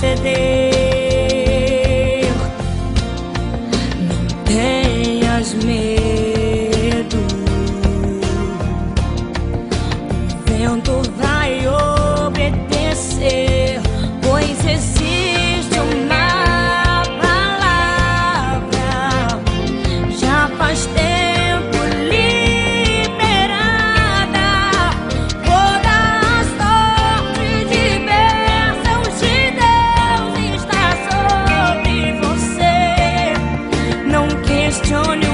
ceder. Questione o